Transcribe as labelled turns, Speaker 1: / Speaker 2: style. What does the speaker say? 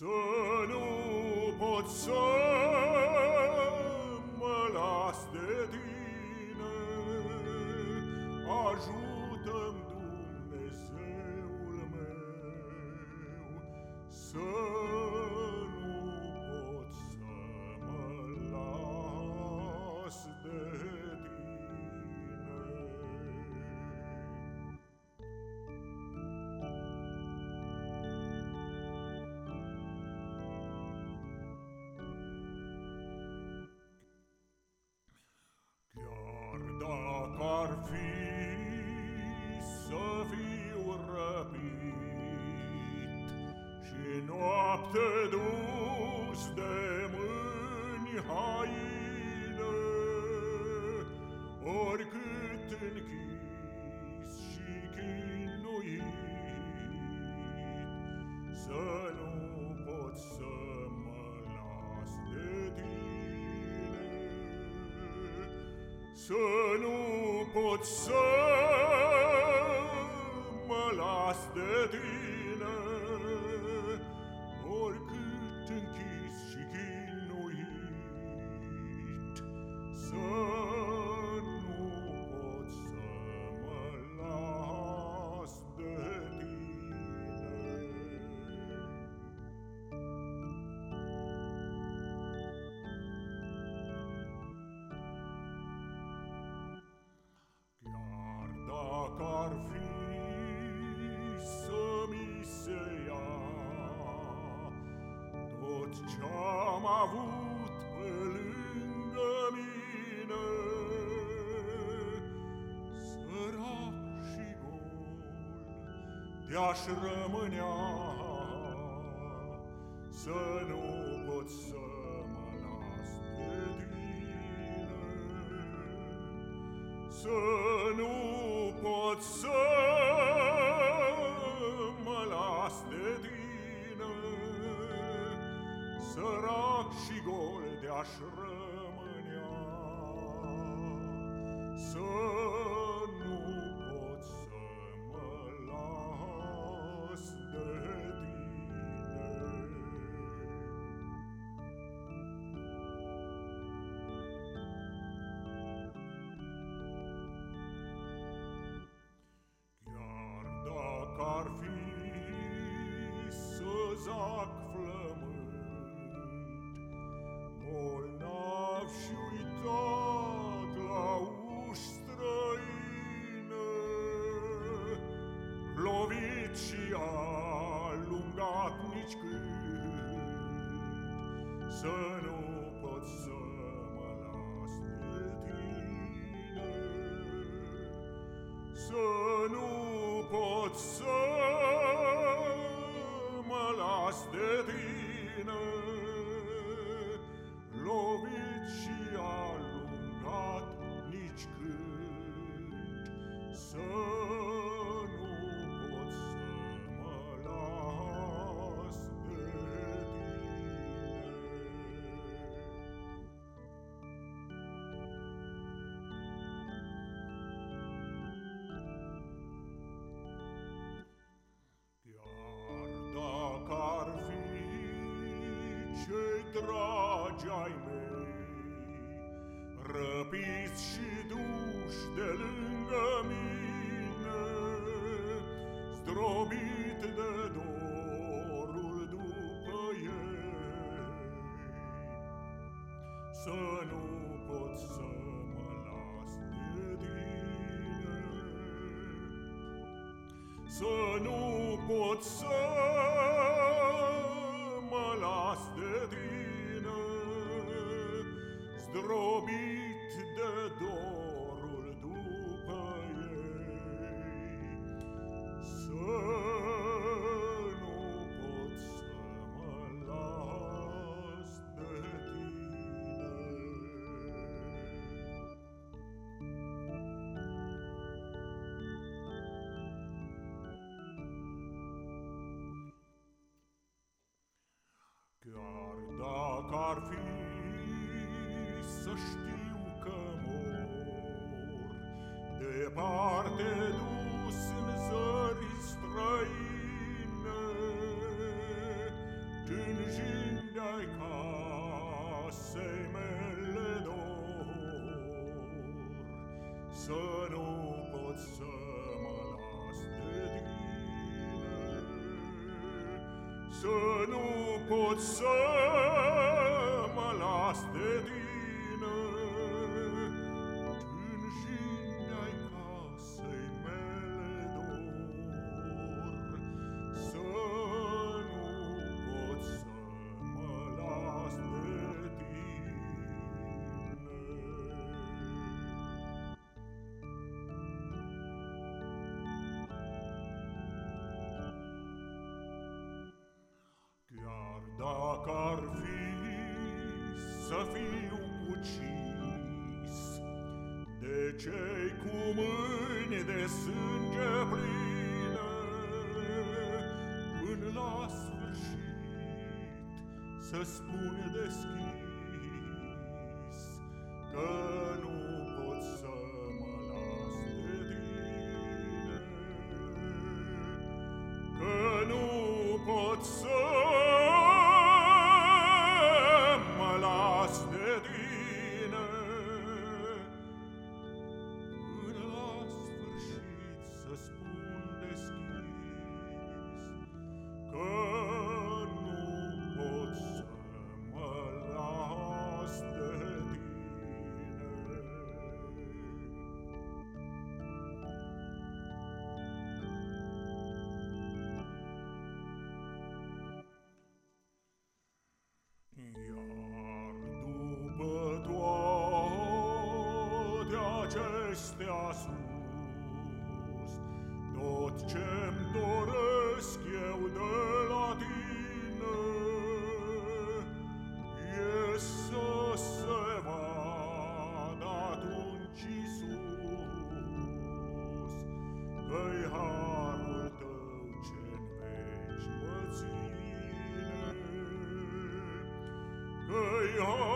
Speaker 1: Să nu pot să mă las de tine, Ajută-mi Dumnezeul meu, Să noapte dus de mâini haine Oricât închis și chinuit Să nu pot să mă las de tine. Să nu pot să mă las de tine Oricât de-aș rămânea Să nu pot să mă las de tine. Să nu pot să mă las de tine. Sărac și gol de-aș rămânea Să Să nu pot să Răpiți și duși de lângă mine, Zdrobit de dorul după ei, Să nu pot să mă las de tine, să nu pot să departe dus în zări străine, tânjind ai casei mele dor, să nu pot să. să fiu ucis de cei cu mâini de sânge pline până la sfârșit să spune deschis. stea sus. Tot ce-mi doresc eu de la tine e să se vadă atunci Iisus, că-i harul tău ce-n veci mă ține, că-i harul